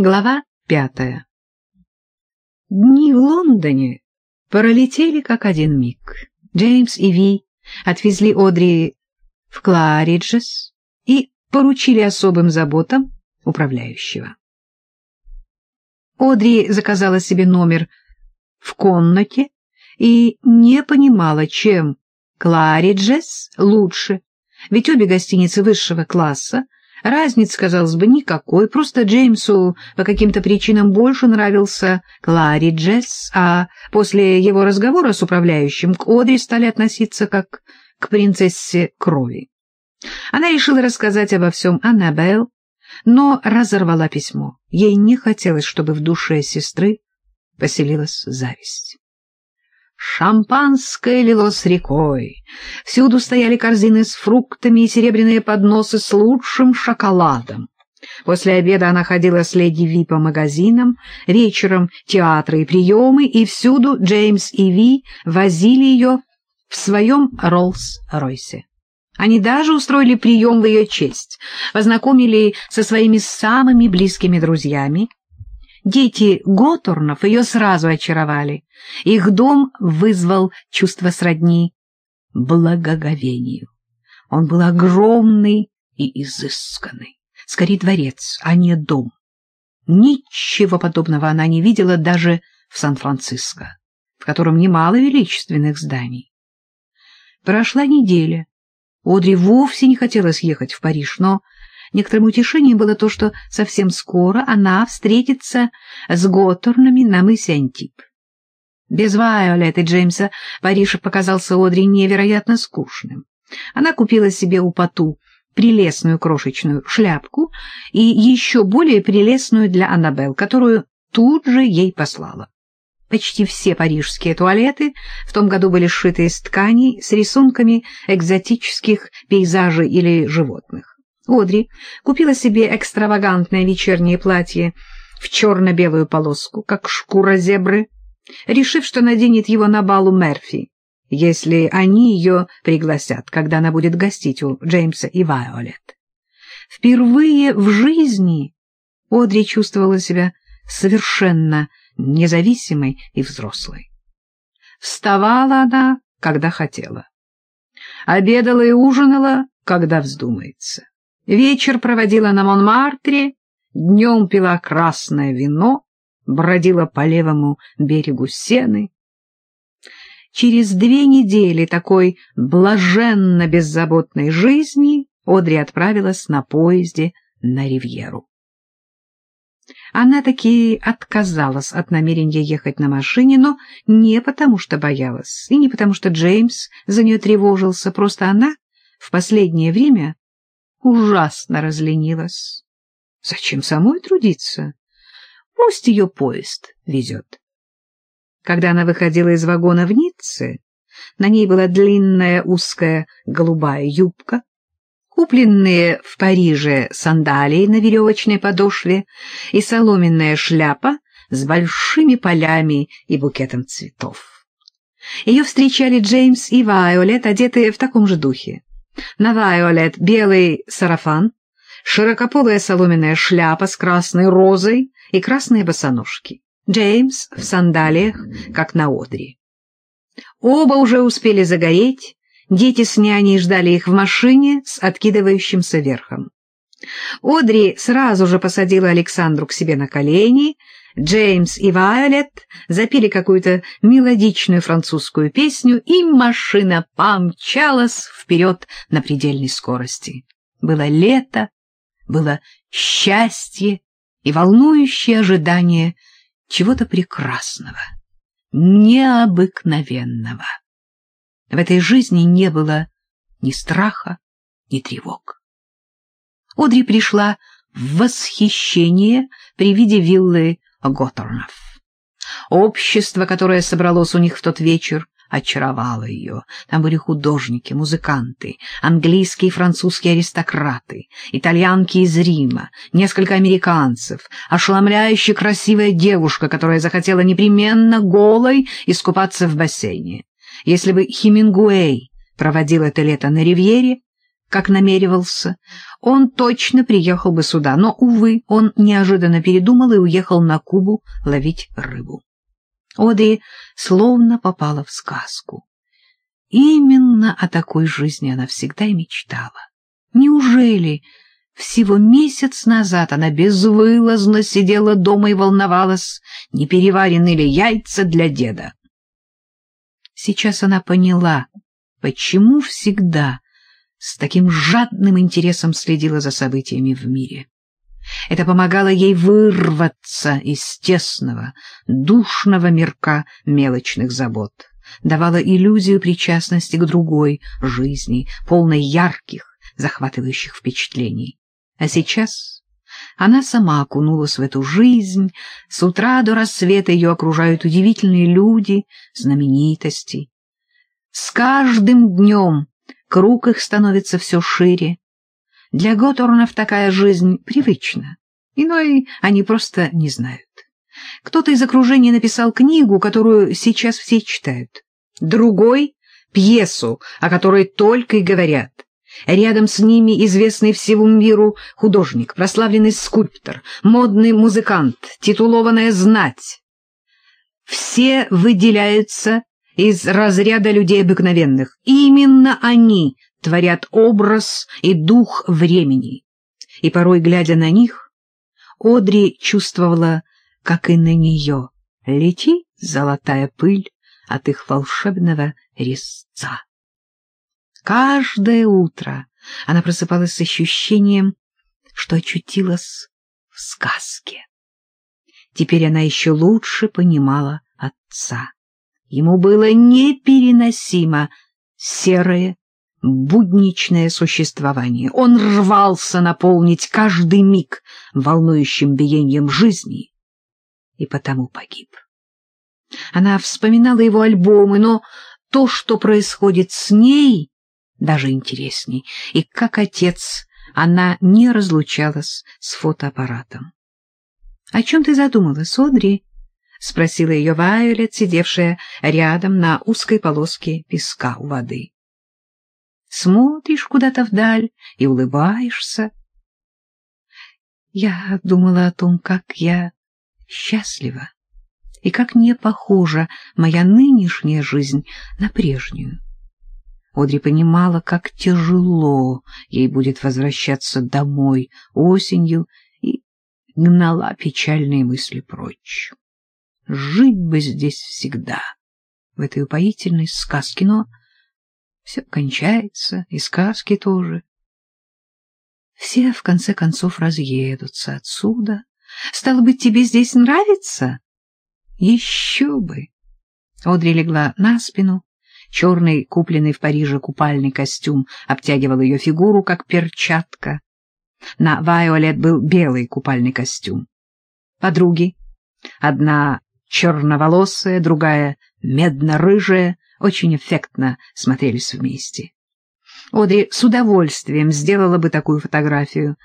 Глава пятая Дни в Лондоне пролетели как один миг. Джеймс и Ви отвезли Одри в Клариджес и поручили особым заботам управляющего. Одри заказала себе номер в комнате и не понимала, чем Клариджес лучше, ведь обе гостиницы высшего класса Разницы, казалось бы, никакой, просто Джеймсу по каким-то причинам больше нравился Клари Джесс, а после его разговора с управляющим к Одри стали относиться как к принцессе крови. Она решила рассказать обо всем Аннабелл, но разорвала письмо. Ей не хотелось, чтобы в душе сестры поселилась зависть. Шампанское лилось рекой. Всюду стояли корзины с фруктами и серебряные подносы с лучшим шоколадом. После обеда она ходила с леди Ви по магазинам, вечером театры и приемы, и всюду Джеймс и Ви возили ее в своем Роллс-Ройсе. Они даже устроили прием в ее честь, познакомили со своими самыми близкими друзьями, Дети Готорнов ее сразу очаровали. Их дом вызвал чувство сродни благоговению. Он был огромный и изысканный, скорее дворец, а не дом. Ничего подобного она не видела даже в Сан-Франциско, в котором немало величественных зданий. Прошла неделя. Одри вовсе не хотелось ехать в Париж, но Некоторым утешением было то, что совсем скоро она встретится с Готорнами на мысе Антип. Без Вайолет и Джеймса Париж показался Одри невероятно скучным. Она купила себе у Пату прелестную крошечную шляпку и еще более прелестную для Аннабелл, которую тут же ей послала. Почти все парижские туалеты в том году были сшиты из тканей с рисунками экзотических пейзажей или животных. Одри купила себе экстравагантное вечернее платье в черно-белую полоску, как шкура зебры, решив, что наденет его на балу Мерфи, если они ее пригласят, когда она будет гостить у Джеймса и Вайолет. Впервые в жизни Одри чувствовала себя совершенно независимой и взрослой. Вставала она, когда хотела. Обедала и ужинала, когда вздумается. Вечер проводила на Монмартре, днем пила красное вино, бродила по левому берегу Сены. Через две недели такой блаженно-беззаботной жизни Одри отправилась на поезде на Ривьеру. Она таки отказалась от намерения ехать на машине, но не потому что боялась, и не потому что Джеймс за нее тревожился, просто она в последнее время ужасно разленилась. Зачем самой трудиться? Пусть ее поезд везет. Когда она выходила из вагона в Ницце, на ней была длинная узкая голубая юбка, купленные в Париже сандалии на веревочной подошве и соломенная шляпа с большими полями и букетом цветов. Ее встречали Джеймс и Вайолет, одетые в таком же духе. На Вайолет белый сарафан, широкополая соломенная шляпа с красной розой и красные босоножки. Джеймс в сандалиях, как на одре. Оба уже успели загореть, дети с няней ждали их в машине с откидывающимся верхом. Одри сразу же посадила Александру к себе на колени, Джеймс и Вайолет запели какую-то мелодичную французскую песню, и машина помчалась вперед на предельной скорости. Было лето, было счастье и волнующее ожидание чего-то прекрасного, необыкновенного. В этой жизни не было ни страха, ни тревог. Одри пришла в восхищение при виде виллы Готорнов. Общество, которое собралось у них в тот вечер, очаровало ее. Там были художники, музыканты, английские и французские аристократы, итальянки из Рима, несколько американцев, ошеломляюще красивая девушка, которая захотела непременно голой искупаться в бассейне. Если бы Хемингуэй проводил это лето на ривьере, как намеревался, он точно приехал бы сюда, но, увы, он неожиданно передумал и уехал на Кубу ловить рыбу. Одри словно попала в сказку. Именно о такой жизни она всегда и мечтала. Неужели всего месяц назад она безвылазно сидела дома и волновалась, не переварены ли яйца для деда? Сейчас она поняла, почему всегда с таким жадным интересом следила за событиями в мире. Это помогало ей вырваться из тесного, душного мирка мелочных забот, давало иллюзию причастности к другой жизни, полной ярких, захватывающих впечатлений. А сейчас она сама окунулась в эту жизнь, с утра до рассвета ее окружают удивительные люди, знаменитости. С каждым днем круг их становится все шире. Для Готорнов такая жизнь привычна, иной они просто не знают. Кто-то из окружения написал книгу, которую сейчас все читают, другой — пьесу, о которой только и говорят. Рядом с ними известный всему миру художник, прославленный скульптор, модный музыкант, титулованная знать. Все выделяются из разряда людей обыкновенных. Именно они творят образ и дух времени. И порой, глядя на них, Одри чувствовала, как и на нее, летит золотая пыль от их волшебного резца. Каждое утро она просыпалась с ощущением, что очутилась в сказке. Теперь она еще лучше понимала отца. Ему было непереносимо серое, будничное существование. Он рвался наполнить каждый миг волнующим биением жизни и потому погиб. Она вспоминала его альбомы, но то, что происходит с ней, даже интересней, и как отец она не разлучалась с фотоаппаратом. — О чем ты задумалась, Одри? — спросила ее Вайолет, сидевшая рядом на узкой полоске песка у воды. — Смотришь куда-то вдаль и улыбаешься. Я думала о том, как я счастлива и как не похожа моя нынешняя жизнь на прежнюю. Одри понимала, как тяжело ей будет возвращаться домой осенью, и гнала печальные мысли прочь. Жить бы здесь всегда, в этой упоительной сказке, но все кончается, и сказки тоже. Все, в конце концов, разъедутся отсюда. Стало быть, тебе здесь нравится? Еще бы! Одри легла на спину, Черный, купленный в Париже купальный костюм обтягивал ее фигуру, как перчатка. На Вайолет был белый купальный костюм. Подруги, одна черноволосая, другая медно-рыжая, очень эффектно смотрелись вместе. Одри с удовольствием сделала бы такую фотографию.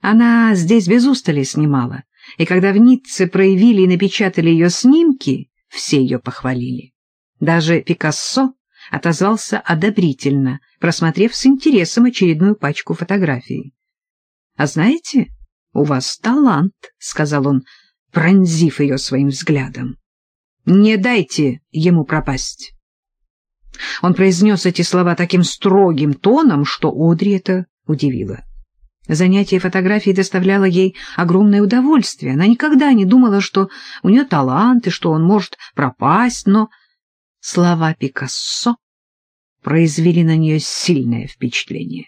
Она здесь без устали снимала, и когда в Ницце проявили и напечатали ее снимки, все ее похвалили. Даже Пикассо отозвался одобрительно, просмотрев с интересом очередную пачку фотографий. — А знаете, у вас талант, — сказал он, пронзив ее своим взглядом. — Не дайте ему пропасть. Он произнес эти слова таким строгим тоном, что Одри это удивило. Занятие фотографией доставляло ей огромное удовольствие. Она никогда не думала, что у нее талант и что он может пропасть, но Слова Пикассо произвели на нее сильное впечатление.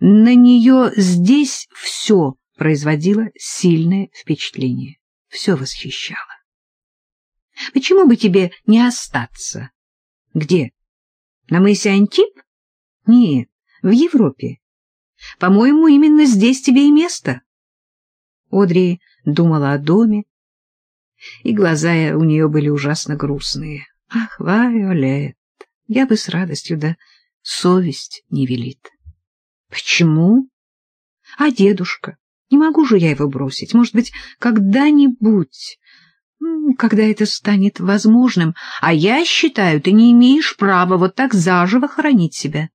На нее здесь все производило сильное впечатление, все восхищало. Почему бы тебе не остаться? Где? На мысе Антип? Нет, в Европе. По-моему, именно здесь тебе и место. Одри думала о доме, и глаза у нее были ужасно грустные. Ах, Вайолет, я бы с радостью, да совесть не велит. Почему? А дедушка? Не могу же я его бросить. Может быть, когда-нибудь, когда это станет возможным. А я считаю, ты не имеешь права вот так заживо хоронить себя.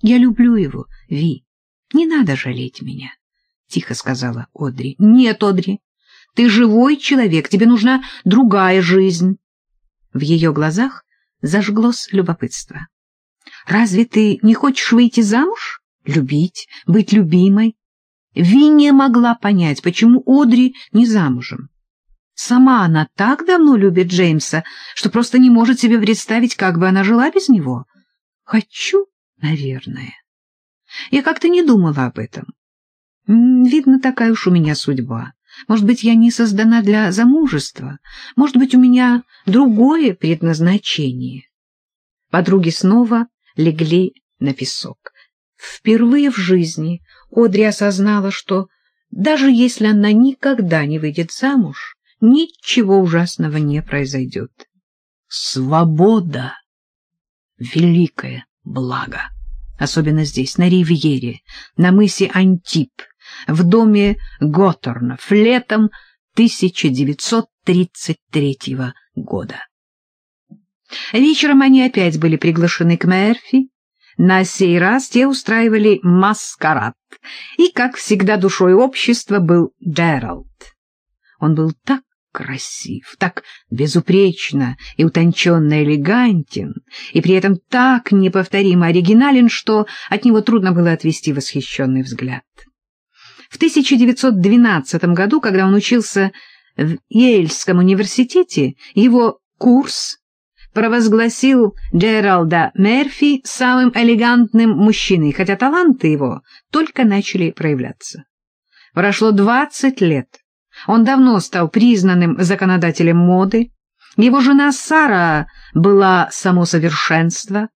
Я люблю его, Ви. Не надо жалеть меня, — тихо сказала Одри. — Нет, Одри, ты живой человек, тебе нужна другая жизнь. В ее глазах зажглось любопытство. — Разве ты не хочешь выйти замуж? Любить, быть любимой? Ви могла понять, почему Одри не замужем. Сама она так давно любит Джеймса, что просто не может себе представить, как бы она жила без него. Хочу, наверное. Я как-то не думала об этом. Видно, такая уж у меня судьба. Может быть, я не создана для замужества. Может быть, у меня другое предназначение. Подруги снова легли на песок. Впервые в жизни Одри осознала, что даже если она никогда не выйдет замуж, ничего ужасного не произойдет. Свобода — великое благо, особенно здесь, на Ривьере, на мысе Антип, в доме Готтернов летом 1933 года. Вечером они опять были приглашены к Мерфи. На сей раз те устраивали маскарад, и, как всегда, душой общества был Джеральд. Он был так красив, так безупречно и утонченно элегантен, и при этом так неповторимо оригинален, что от него трудно было отвести восхищенный взгляд. В 1912 году, когда он учился в Йельском университете, его курс провозгласил Джералда Мерфи самым элегантным мужчиной, хотя таланты его только начали проявляться. Прошло 20 лет. Он давно стал признанным законодателем моды. Его жена Сара была само совершенство.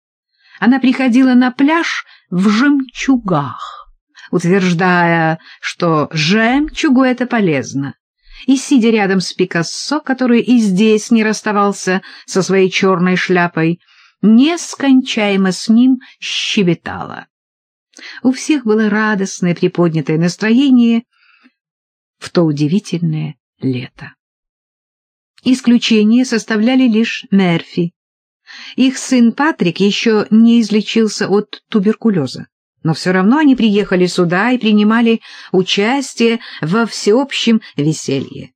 Она приходила на пляж в жемчугах, утверждая, что жемчугу это полезно. И, сидя рядом с Пикассо, который и здесь не расставался со своей черной шляпой, нескончаемо с ним щебетала. У всех было радостное приподнятое настроение в то удивительное лето. Исключение составляли лишь Мерфи. Их сын Патрик еще не излечился от туберкулеза, но все равно они приехали сюда и принимали участие во всеобщем веселье.